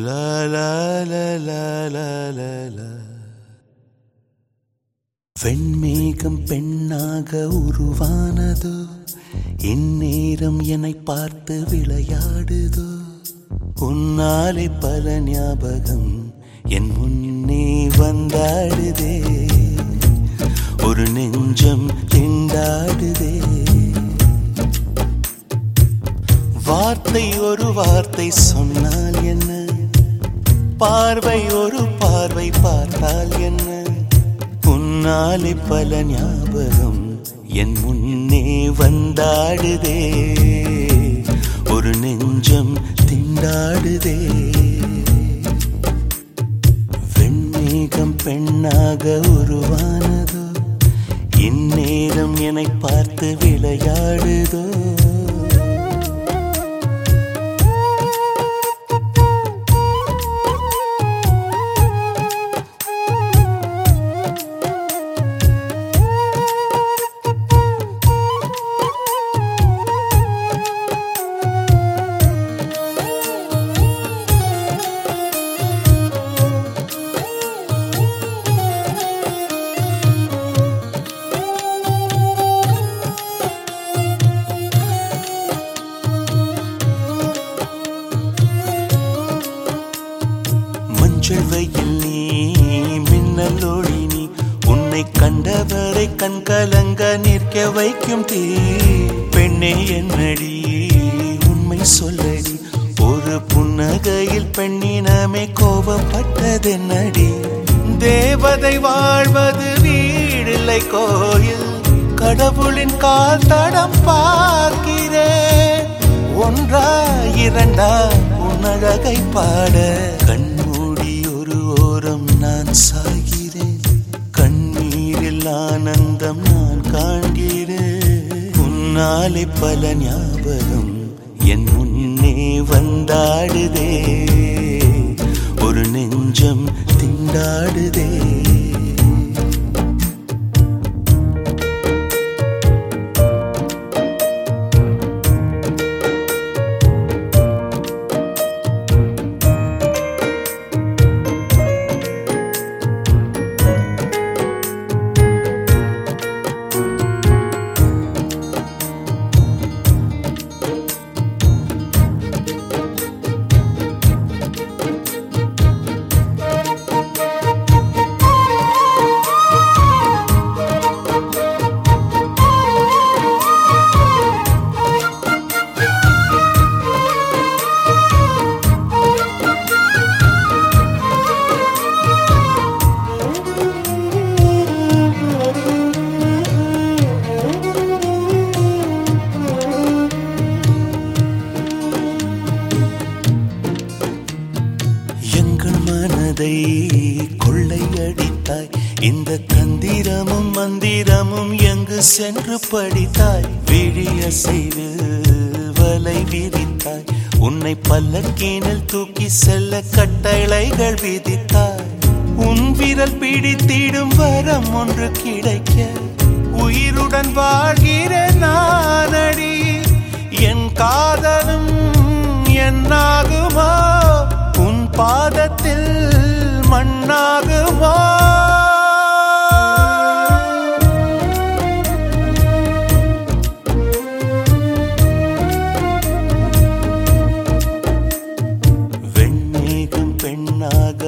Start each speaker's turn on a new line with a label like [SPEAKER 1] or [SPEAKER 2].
[SPEAKER 1] லா, லா, லா, லா, லா, லா. வெண்மேகம் பெண்ணாக உருவானதோ. இந்நேரம் என்னை பார்த்து விளையாடுதோ. உன்னாலே பல ஞாபகம் என் முன்னே வந்தாடுதே. ஒரு நெஞ்சம் திண்டாடுதே. வார்த்தை ஒரு வார்த்தை சொன்னார் பார்வை ஒரு பார்வை பார்த்தால் என்ன? உன்னாலே பல ஞாபகம் என் முன்னே வந்தாடுதே. ஒரு நெஞ்சம் திண்டாடுதே. வெண்மேகம் பெண்ணாக உருவானதோ? இந்நேரம் என்னை பார்த்து விளையாடுதோ? மஞ்சள் நீ மின்னலொழி நீ. உன்னை கண்டவரை கண் கலங்க நிற்க வைக்கும் தீ. பெண்ணே என்னடி உண்மை சொல்லடி. ஒரு புன்னகையில் பெண்ணினமே கோபப்பட்டதென்னடி. தேவதை வாழ்வது வீடில்லை கோயில். கடவுளின் கால் தடம் பார்க்கிறேன் ஒன்றா இரண்டா உன்னழகை பாட கண் ஒரு நான் சாகிறேன். கண்ணீரில் ஆனந்தம் நான் காண்கிறேன். உன்னாலே பல ஞாபகம் என் முன்னே வந்தாடுதே. ஒரு நெஞ்சம் திண்டாடுதே. எங்கள் மனதை கொள்ளையடித்தாய். இந்த தந்திரமும் மந்திரமும் எங்கு சென்று படித்தாய். விழிய செய்து வலை விரித்தாய். உன்னை பல்லக்கீனில் தூக்கி செல்ல கட்டளைகள் விதித்தாய். உன் விரல் பிடித்திடும் வரம் ஒன்று கிடைக்க உயிருடன் வாழ்கிற நானடி. என் காதலும் வெண்மேகம்